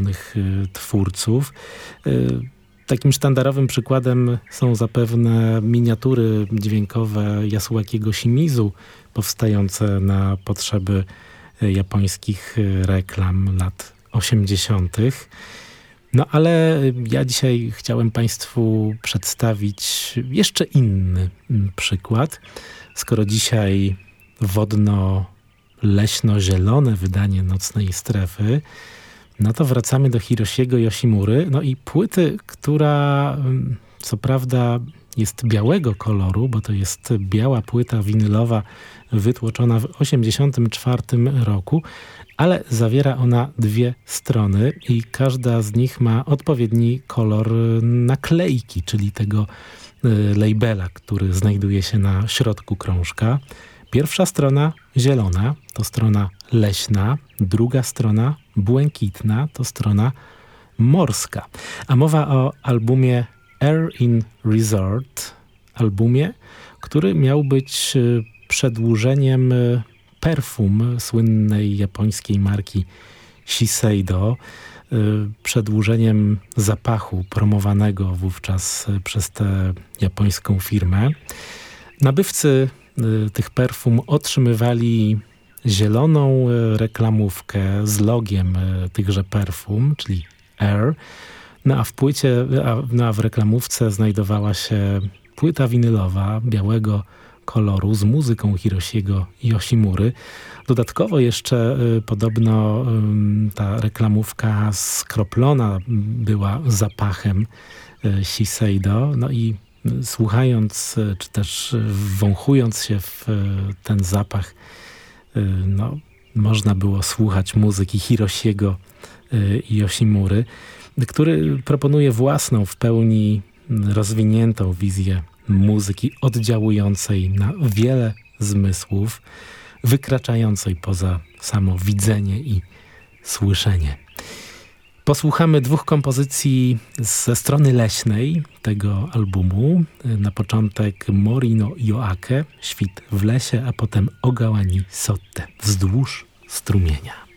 różnych twórców. Takim sztandarowym przykładem są zapewne miniatury dźwiękowe Yasuakiego Shimizu, powstające na potrzeby japońskich reklam lat 80. No ale ja dzisiaj chciałem Państwu przedstawić jeszcze inny przykład. Skoro dzisiaj wodno-leśno-zielone wydanie Nocnej Strefy, no to wracamy do Hiroshiego Yoshimury. No i płyty, która co prawda jest białego koloru, bo to jest biała płyta winylowa wytłoczona w 1984 roku, ale zawiera ona dwie strony i każda z nich ma odpowiedni kolor naklejki, czyli tego y, labela, który znajduje się na środku krążka. Pierwsza strona zielona to strona leśna, druga strona błękitna to strona morska. A mowa o albumie Air in Resort, albumie, który miał być y, przedłużeniem y, perfum słynnej japońskiej marki Shiseido, y, przedłużeniem zapachu promowanego wówczas przez tę japońską firmę. Nabywcy tych perfum otrzymywali zieloną reklamówkę z logiem tychże perfum, czyli Air, no a w płycie, a, no a w reklamówce znajdowała się płyta winylowa białego koloru z muzyką Hiroshiego Yoshimury. Dodatkowo jeszcze y, podobno y, ta reklamówka skroplona była zapachem y, Shiseido. No i słuchając, czy też wąchując się w ten zapach, no, można było słuchać muzyki Hiroshiego Yoshimury który proponuje własną, w pełni rozwiniętą wizję muzyki oddziałującej na wiele zmysłów, wykraczającej poza samo widzenie i słyszenie. Posłuchamy dwóch kompozycji ze strony leśnej tego albumu. Na początek Morino Joake, Świt w lesie, a potem Ogałani Sotte, wzdłuż strumienia.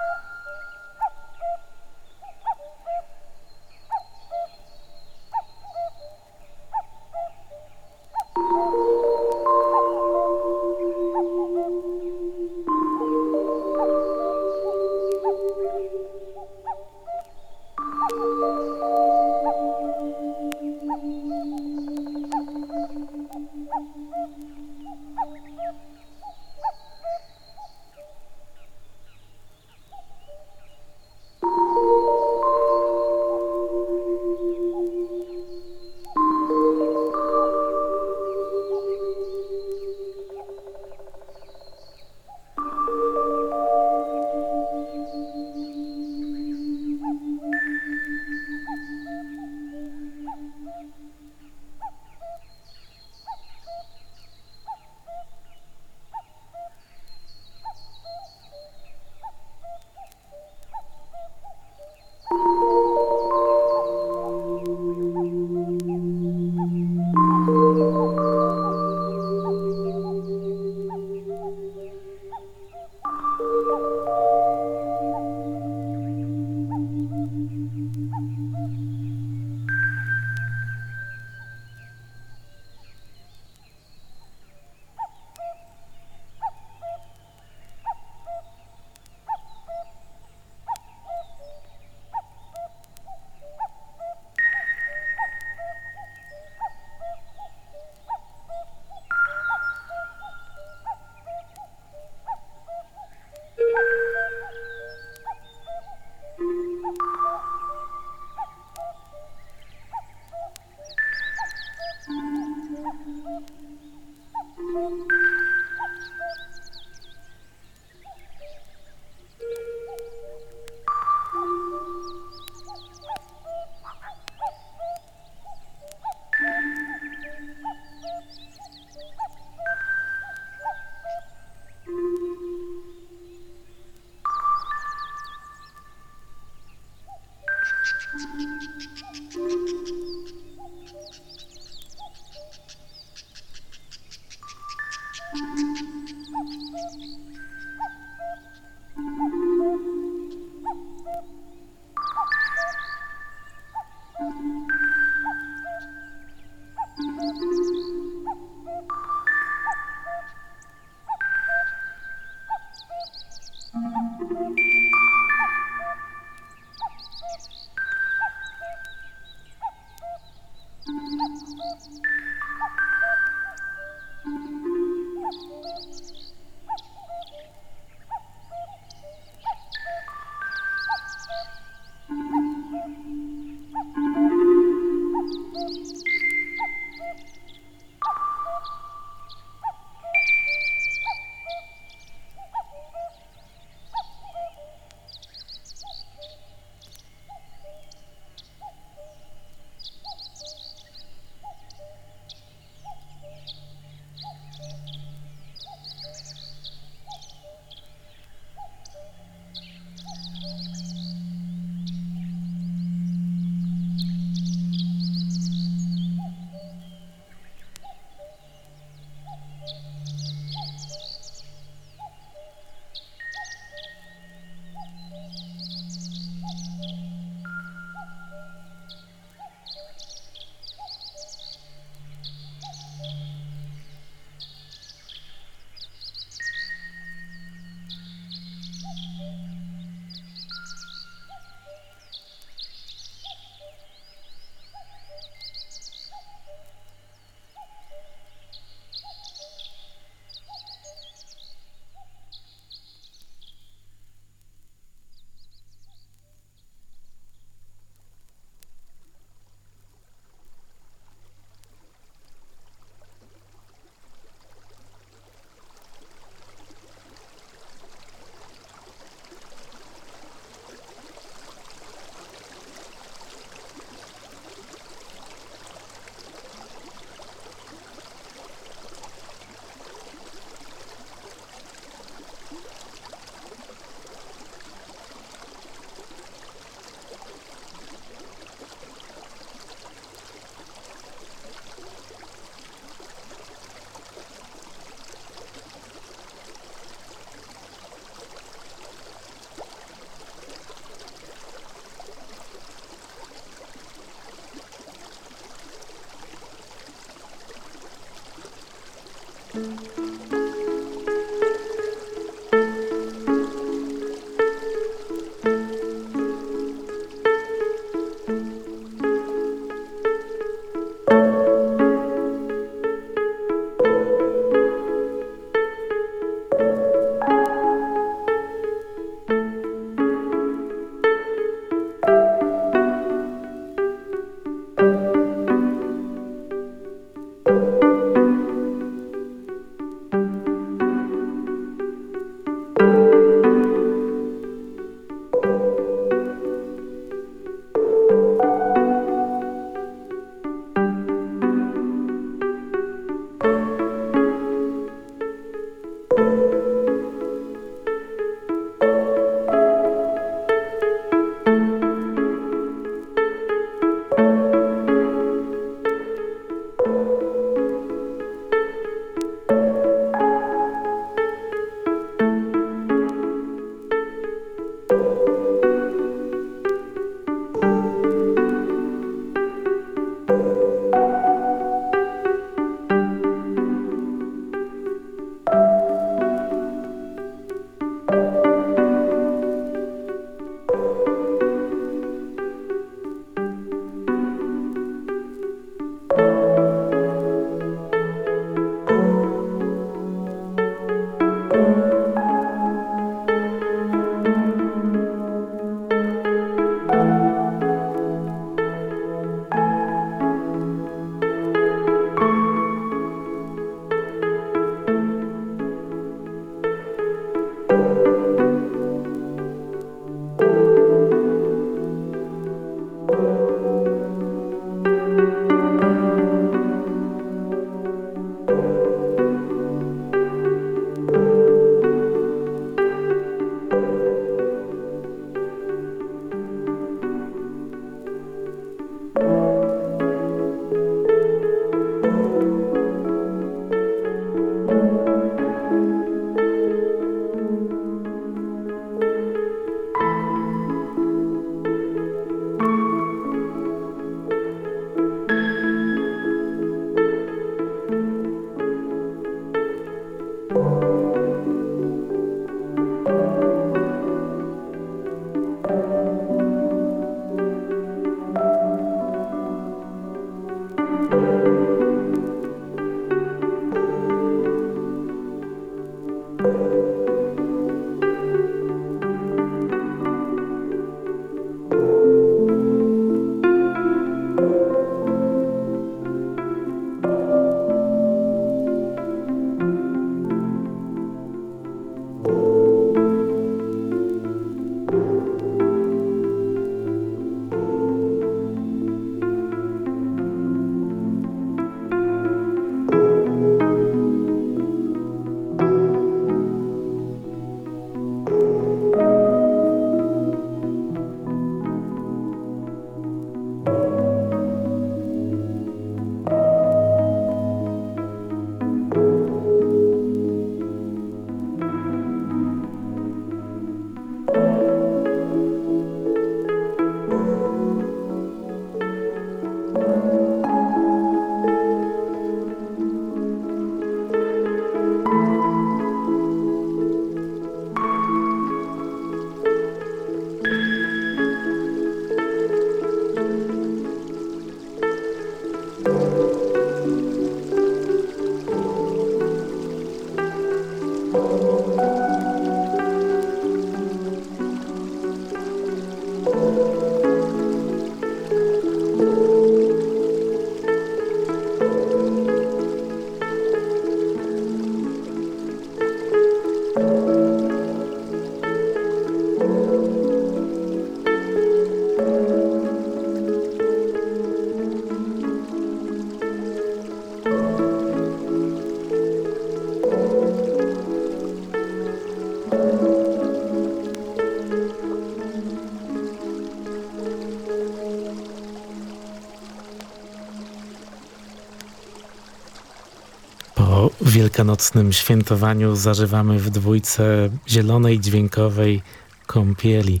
Wielkanocnym świętowaniu zażywamy w dwójce zielonej dźwiękowej kąpieli,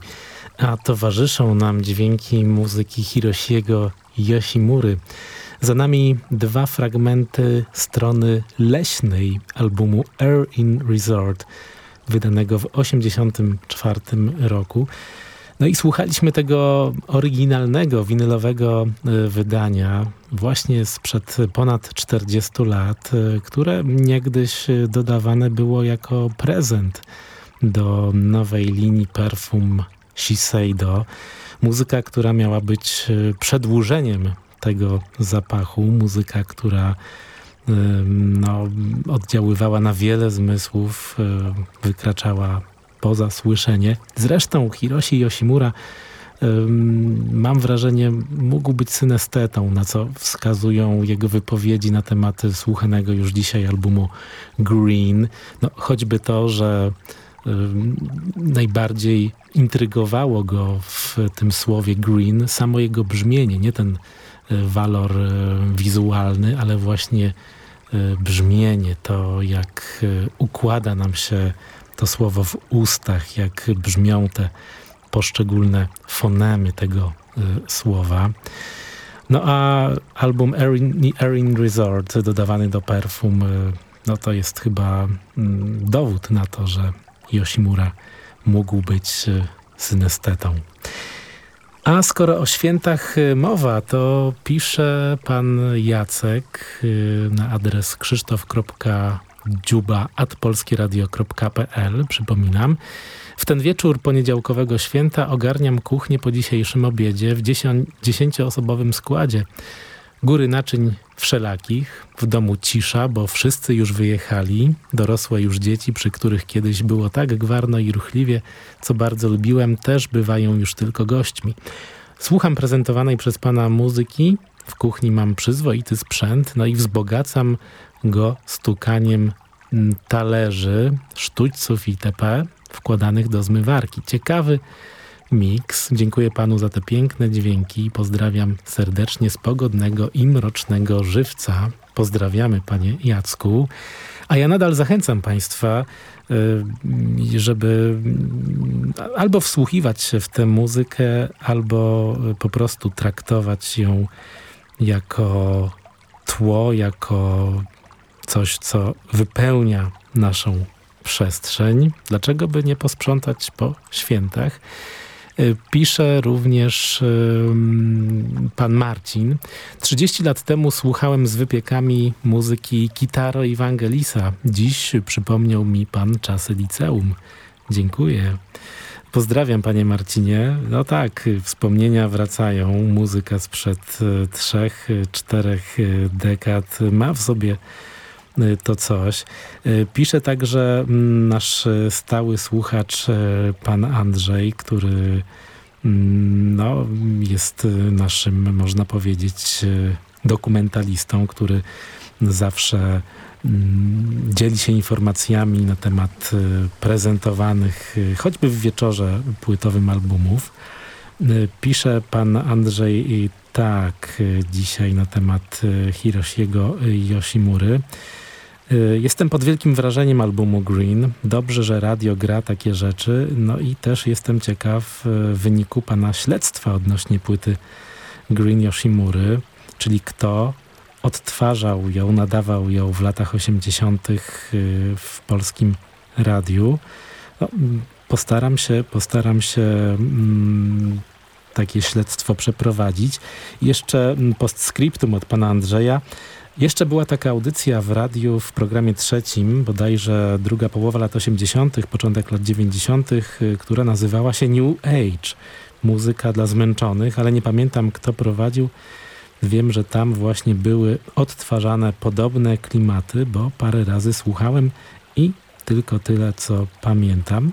a towarzyszą nam dźwięki muzyki Hiroshiego Yoshimury. Za nami dwa fragmenty strony leśnej albumu Air in Resort, wydanego w 1984 roku. No i słuchaliśmy tego oryginalnego, winylowego e, wydania właśnie sprzed ponad 40 lat, e, które niegdyś dodawane było jako prezent do nowej linii perfum Shiseido. Muzyka, która miała być e, przedłużeniem tego zapachu, muzyka, która no, oddziaływała na wiele zmysłów, wykraczała poza słyszenie. Zresztą Hiroshi Yoshimura mam wrażenie, mógł być synestetą, na co wskazują jego wypowiedzi na tematy słuchanego już dzisiaj albumu Green. No, choćby to, że najbardziej intrygowało go w tym słowie green samo jego brzmienie, nie ten e, walor e, wizualny, ale właśnie e, brzmienie, to jak układa nam się to słowo w ustach, jak brzmią te poszczególne fonemy tego y, słowa. No a album Erin, Erin Resort dodawany do perfum, y, no to jest chyba y, dowód na to, że Yoshimura mógł być synestetą. A skoro o świętach y, mowa, to pisze pan Jacek na adres krzysztof.com dziuba.polskieradio.pl Przypominam, w ten wieczór poniedziałkowego święta ogarniam kuchnię po dzisiejszym obiedzie w dziesięcioosobowym składzie. Góry naczyń wszelakich, w domu cisza, bo wszyscy już wyjechali, dorosłe już dzieci, przy których kiedyś było tak gwarno i ruchliwie, co bardzo lubiłem, też bywają już tylko gośćmi. Słucham prezentowanej przez pana muzyki, w kuchni mam przyzwoity sprzęt, no i wzbogacam go stukaniem talerzy, sztućców itp. wkładanych do zmywarki. Ciekawy miks. Dziękuję panu za te piękne dźwięki. Pozdrawiam serdecznie z pogodnego i mrocznego żywca. Pozdrawiamy panie Jacku. A ja nadal zachęcam państwa, y, żeby albo wsłuchiwać się w tę muzykę, albo po prostu traktować ją jako tło, jako coś, co wypełnia naszą przestrzeń. Dlaczego by nie posprzątać po świętach? Y, pisze również pan Marcin. 30 lat temu słuchałem z wypiekami muzyki Kitaro Evangelisa. Dziś przypomniał mi pan czasy liceum. Dziękuję. Pozdrawiam panie Marcinie. No tak, wspomnienia wracają. Muzyka sprzed y, trzech, czterech y, dekad ma w sobie to coś. Pisze także mm, nasz stały słuchacz, pan Andrzej, który mm, no, jest naszym, można powiedzieć, dokumentalistą, który zawsze mm, dzieli się informacjami na temat prezentowanych choćby w wieczorze płytowym albumów. Pisze pan Andrzej tak dzisiaj na temat Hiroshiego Yoshimury. E, jestem pod wielkim wrażeniem albumu Green. Dobrze, że radio gra takie rzeczy. No i też jestem ciekaw e, wyniku pana śledztwa odnośnie płyty Green Yoshimury, czyli kto odtwarzał ją, nadawał ją w latach 80. w polskim radiu. No, postaram się, postaram się mm, takie śledztwo przeprowadzić. Jeszcze mm, postscriptum od pana Andrzeja. Jeszcze była taka audycja w radiu w programie trzecim, bodajże druga połowa lat 80., początek lat 90., y, która nazywała się New Age. Muzyka dla zmęczonych, ale nie pamiętam kto prowadził. Wiem, że tam właśnie były odtwarzane podobne klimaty, bo parę razy słuchałem i tylko tyle, co pamiętam.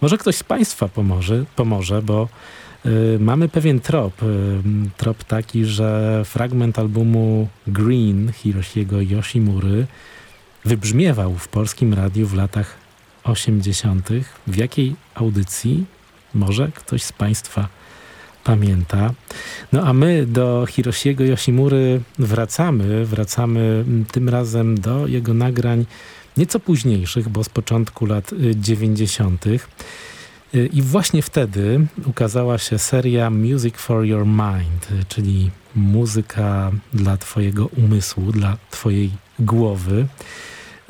Może ktoś z Państwa pomoże, pomoże bo mamy pewien trop. Y, trop taki, że fragment albumu Green Hiroshiego Yoshimury wybrzmiewał w polskim radiu w latach 80. W jakiej audycji? Może ktoś z Państwa pamięta. No a my do Hiroshiego Yoshimury wracamy. Wracamy tym razem do jego nagrań nieco późniejszych, bo z początku lat 90. I właśnie wtedy ukazała się seria Music for Your Mind, czyli muzyka dla Twojego umysłu, dla Twojej głowy.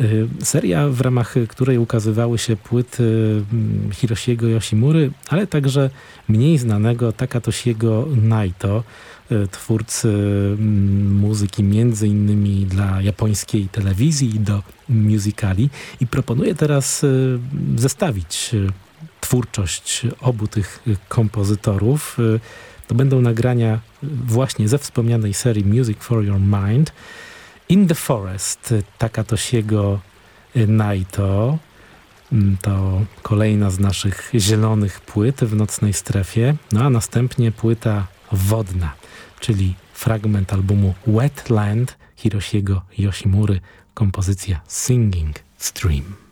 Y, seria, w ramach której ukazywały się płyty mm, Hiroshiego Yoshimury, ale także mniej znanego Takatoshiego Naito, y, twórcy mm, muzyki między innymi dla japońskiej telewizji i do musicali. I proponuję teraz y, zestawić twórczość obu tych kompozytorów. To będą nagrania właśnie ze wspomnianej serii Music for Your Mind. In the Forest Takatoshiego Naito. To kolejna z naszych zielonych płyt w nocnej strefie. No a następnie płyta wodna, czyli fragment albumu Wetland Hiroshiego Yoshimury, kompozycja Singing Stream.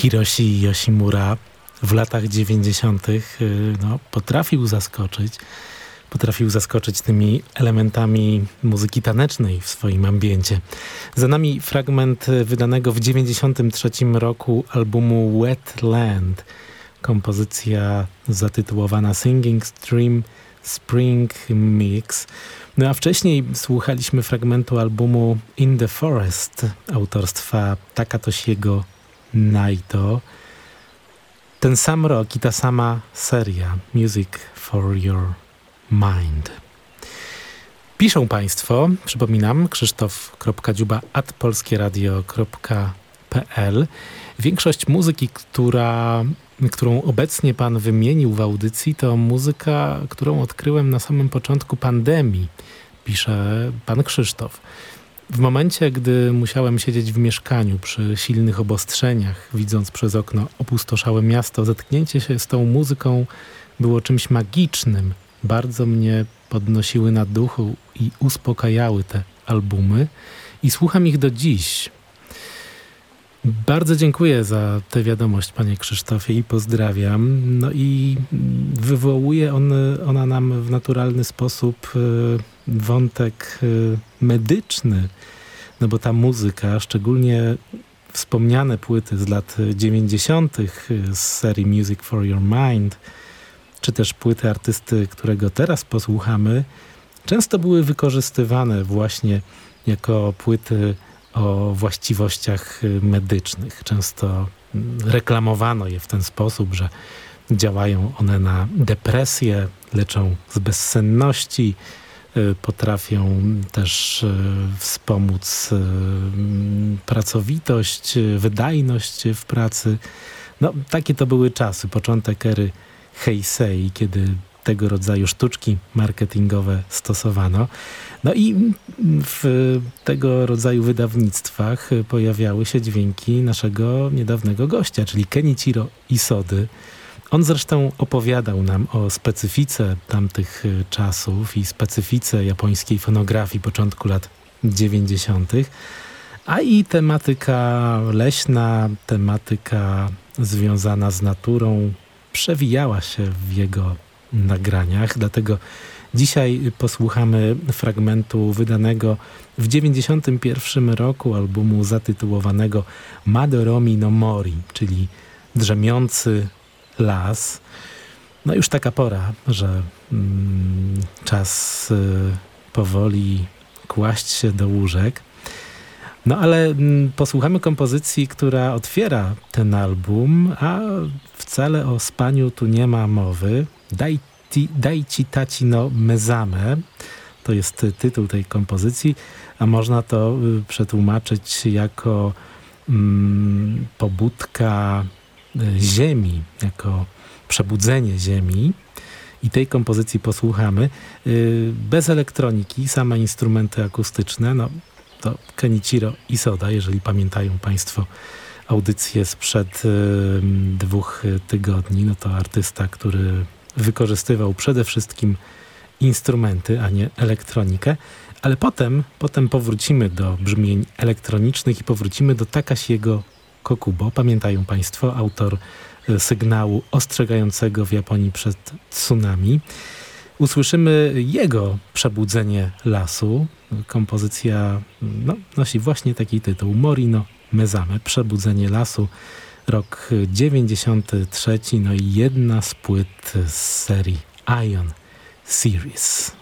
Hiroshi Yoshimura w latach 90. Y, no, potrafił zaskoczyć. Potrafił zaskoczyć tymi elementami muzyki tanecznej w swoim ambiencie. Za nami fragment wydanego w 93 roku albumu Wetland. kompozycja zatytułowana Singing Stream Spring Mix. No a wcześniej słuchaliśmy fragmentu albumu In the Forest autorstwa Takatoshiego Naito. Ten sam rok i ta sama seria Music for Your Mind. Piszą Państwo, przypominam, krzysztof.dziuba at polskieradio.pl. Większość muzyki, która, którą obecnie Pan wymienił w audycji, to muzyka, którą odkryłem na samym początku pandemii, pisze Pan Krzysztof. W momencie, gdy musiałem siedzieć w mieszkaniu przy silnych obostrzeniach, widząc przez okno opustoszałe miasto, zetknięcie się z tą muzyką było czymś magicznym. Bardzo mnie podnosiły na duchu i uspokajały te albumy i słucham ich do dziś. Bardzo dziękuję za tę wiadomość, panie Krzysztofie, i pozdrawiam. No i wywołuje on, ona nam w naturalny sposób e, wątek e, medyczny, no bo ta muzyka, szczególnie wspomniane płyty z lat 90. z serii Music for Your Mind, czy też płyty artysty, którego teraz posłuchamy, często były wykorzystywane właśnie jako płyty o właściwościach medycznych. Często reklamowano je w ten sposób, że działają one na depresję, leczą z bezsenności, y, potrafią też y, wspomóc y, pracowitość, wydajność w pracy. No, takie to były czasy, początek ery Heisei, kiedy tego rodzaju sztuczki marketingowe stosowano. No i w tego rodzaju wydawnictwach pojawiały się dźwięki naszego niedawnego gościa, czyli Kenichiro Isody. On zresztą opowiadał nam o specyfice tamtych czasów i specyfice japońskiej fonografii początku lat 90., a i tematyka leśna, tematyka związana z naturą przewijała się w jego nagraniach, dlatego dzisiaj posłuchamy fragmentu wydanego w 1991 roku albumu zatytułowanego Madoromi no Mori, czyli Drzemiący las. No już taka pora, że mm, czas y, powoli kłaść się do łóżek. No ale mm, posłuchamy kompozycji, która otwiera ten album, a wcale o spaniu tu nie ma mowy. Dai, ti, dai ci taci no mezame. To jest tytuł tej kompozycji, a można to y, przetłumaczyć jako mm, pobudka ziemi, jako przebudzenie ziemi. I tej kompozycji posłuchamy. Y, bez elektroniki, same instrumenty akustyczne. No, to Kenichiro Isoda, jeżeli pamiętają Państwo audycję sprzed y, dwóch tygodni, no to artysta, który wykorzystywał przede wszystkim instrumenty, a nie elektronikę, ale potem, potem powrócimy do brzmień elektronicznych i powrócimy do Takashiego Kokubo. Pamiętają Państwo, autor y, sygnału ostrzegającego w Japonii przed tsunami. Usłyszymy jego przebudzenie lasu. Kompozycja no, nosi właśnie taki tytuł Morino Mezame, Przebudzenie lasu, rok 93, no i jedna z płyt z serii Ion Series.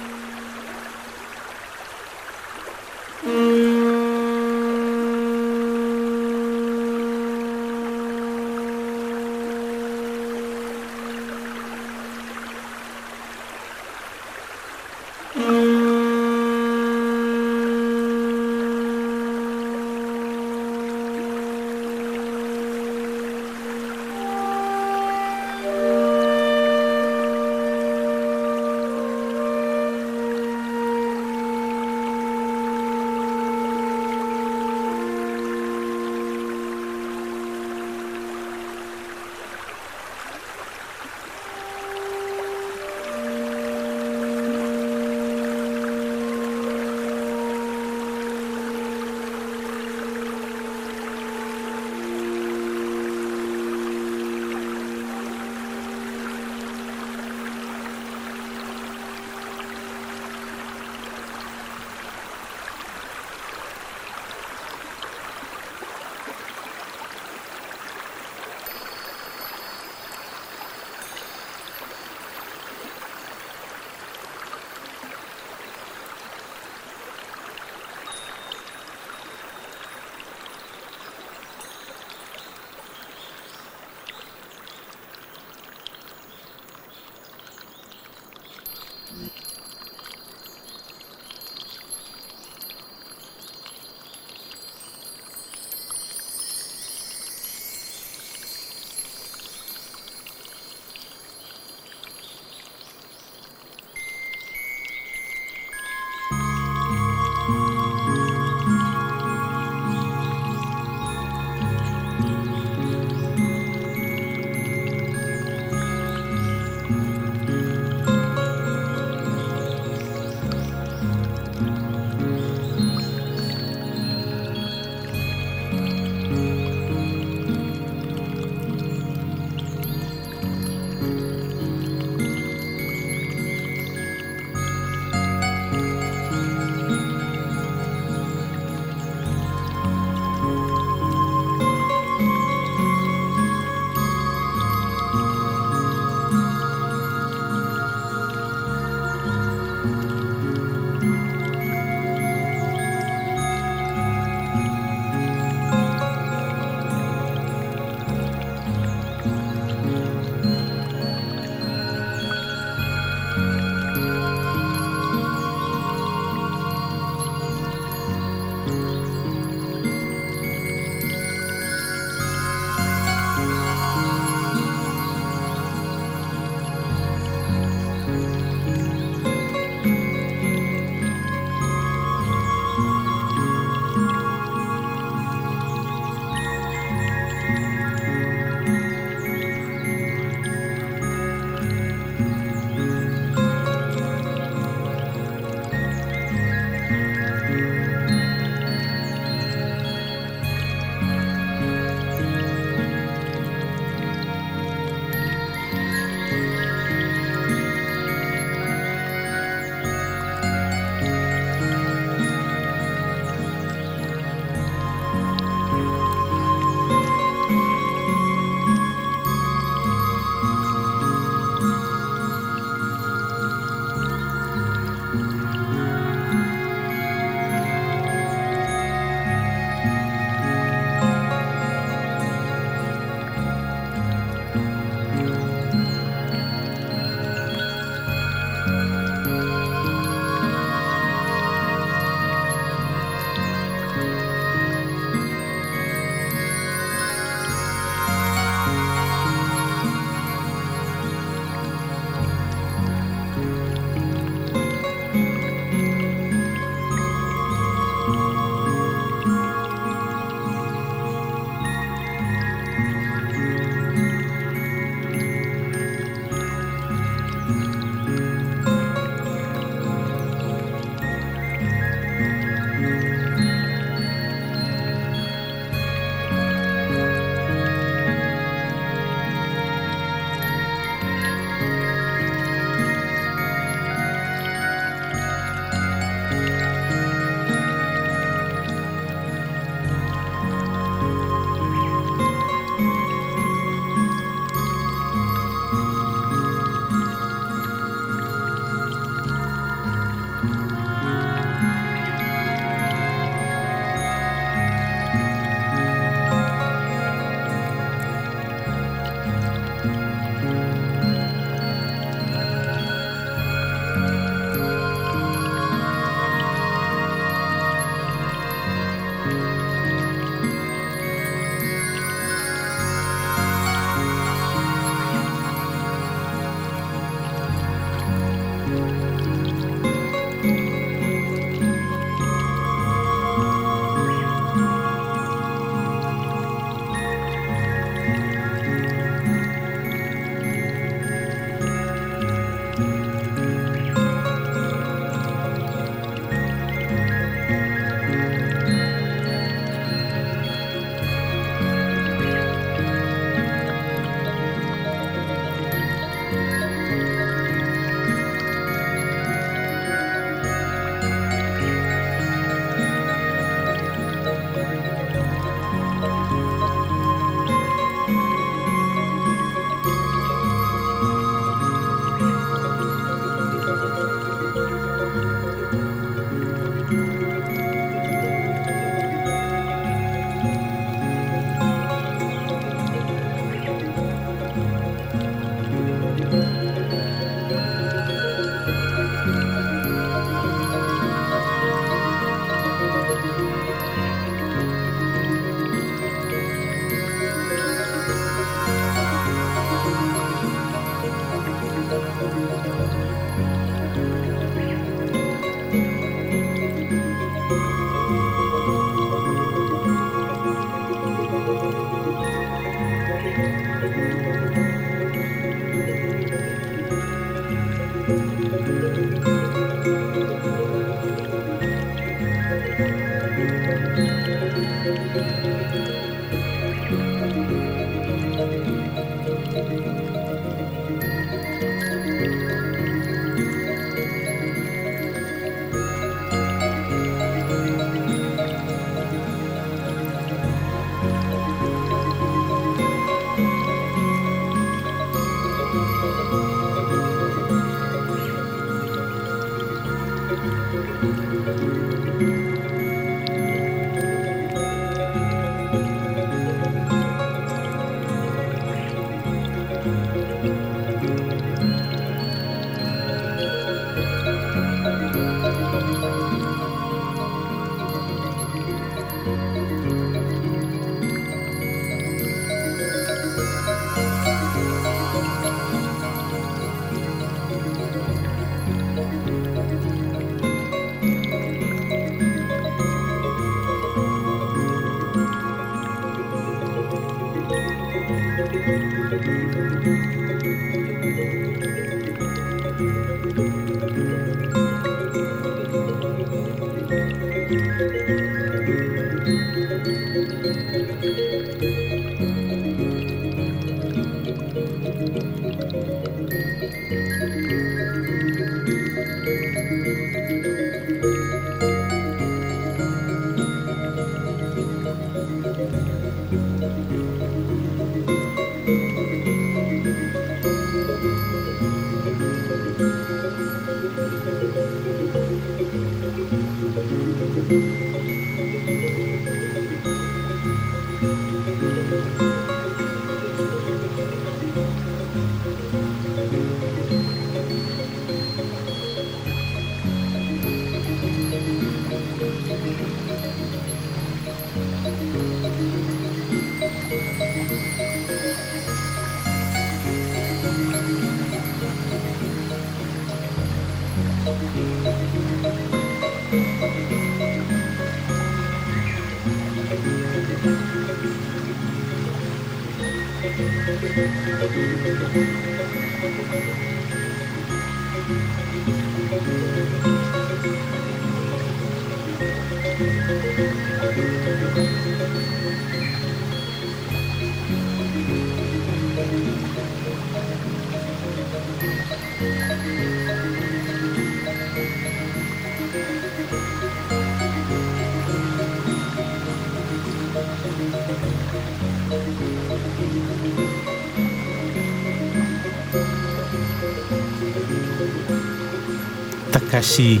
Takashi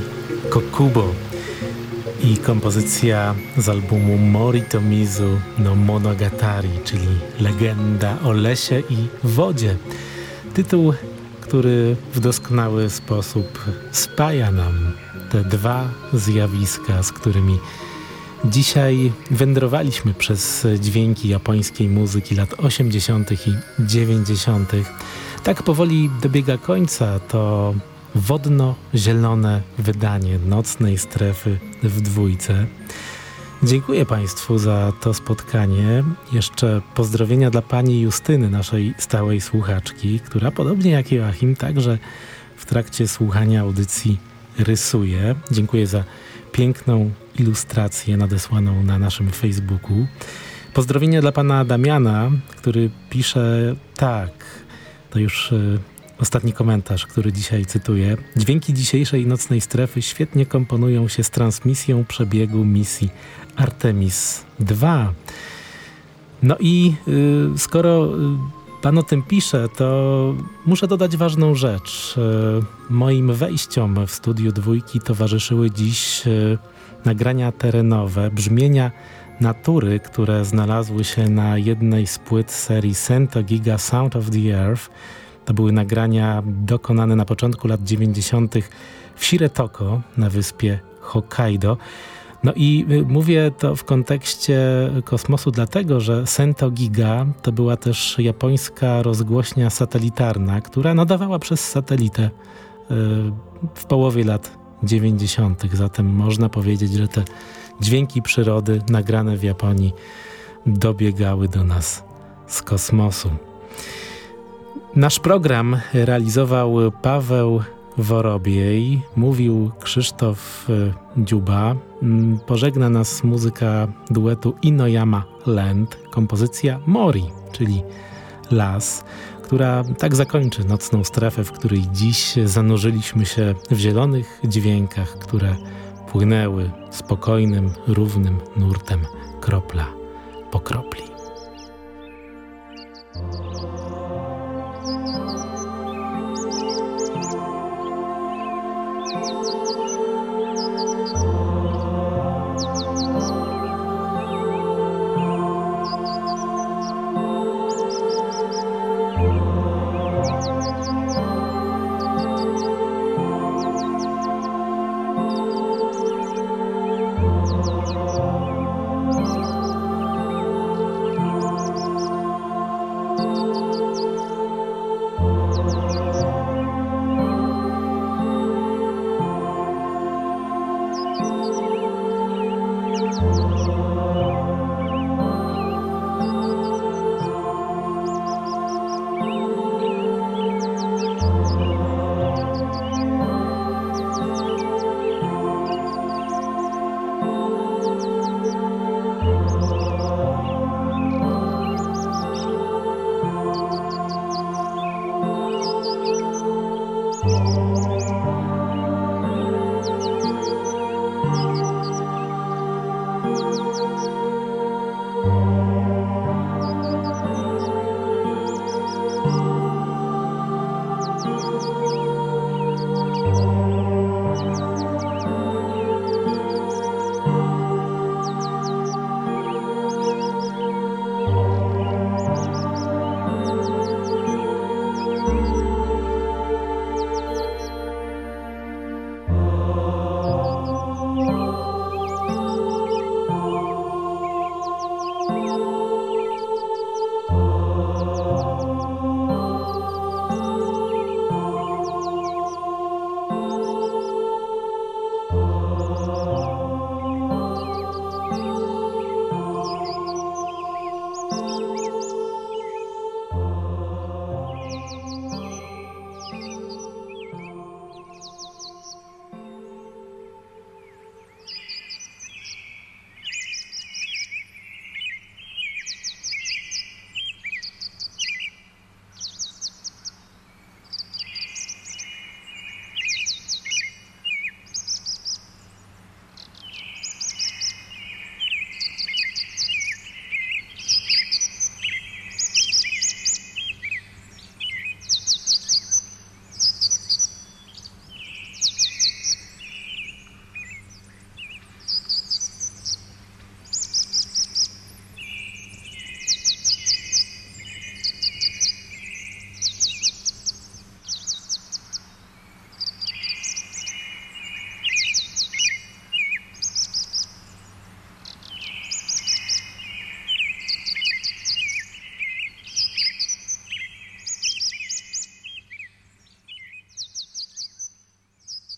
Kokubo i kompozycja z albumu Moritomizu no Monogatari, czyli legenda o lesie i wodzie. Tytuł, który w doskonały sposób spaja nam te dwa zjawiska, z którymi dzisiaj wędrowaliśmy przez dźwięki japońskiej muzyki lat 80. i 90. Tak powoli dobiega końca to wodno-zielone wydanie nocnej strefy w dwójce. Dziękuję Państwu za to spotkanie. Jeszcze pozdrowienia dla Pani Justyny, naszej stałej słuchaczki, która podobnie jak Joachim także w trakcie słuchania audycji rysuje. Dziękuję za piękną ilustrację nadesłaną na naszym Facebooku. Pozdrowienia dla Pana Damiana, który pisze tak, to już y, Ostatni komentarz, który dzisiaj cytuję. Dźwięki dzisiejszej nocnej strefy świetnie komponują się z transmisją przebiegu misji Artemis II. No i y, skoro y, pan o tym pisze, to muszę dodać ważną rzecz. Moim wejściom w studiu dwójki towarzyszyły dziś nagrania terenowe, brzmienia natury, które znalazły się na jednej z płyt serii Cento Giga Sound of the Earth, to były nagrania dokonane na początku lat 90. w Shiretoko na wyspie Hokkaido. No i y, mówię to w kontekście kosmosu dlatego, że Sento Giga to była też japońska rozgłośnia satelitarna, która nadawała przez satelitę y, w połowie lat 90. Zatem można powiedzieć, że te dźwięki przyrody nagrane w Japonii dobiegały do nas z kosmosu. Nasz program realizował Paweł Worobiej, mówił Krzysztof e, Dziuba. Mm, pożegna nas muzyka duetu Inoyama Land, kompozycja Mori, czyli las, która tak zakończy nocną strefę, w której dziś zanurzyliśmy się w zielonych dźwiękach, które płynęły spokojnym, równym nurtem kropla po kropli.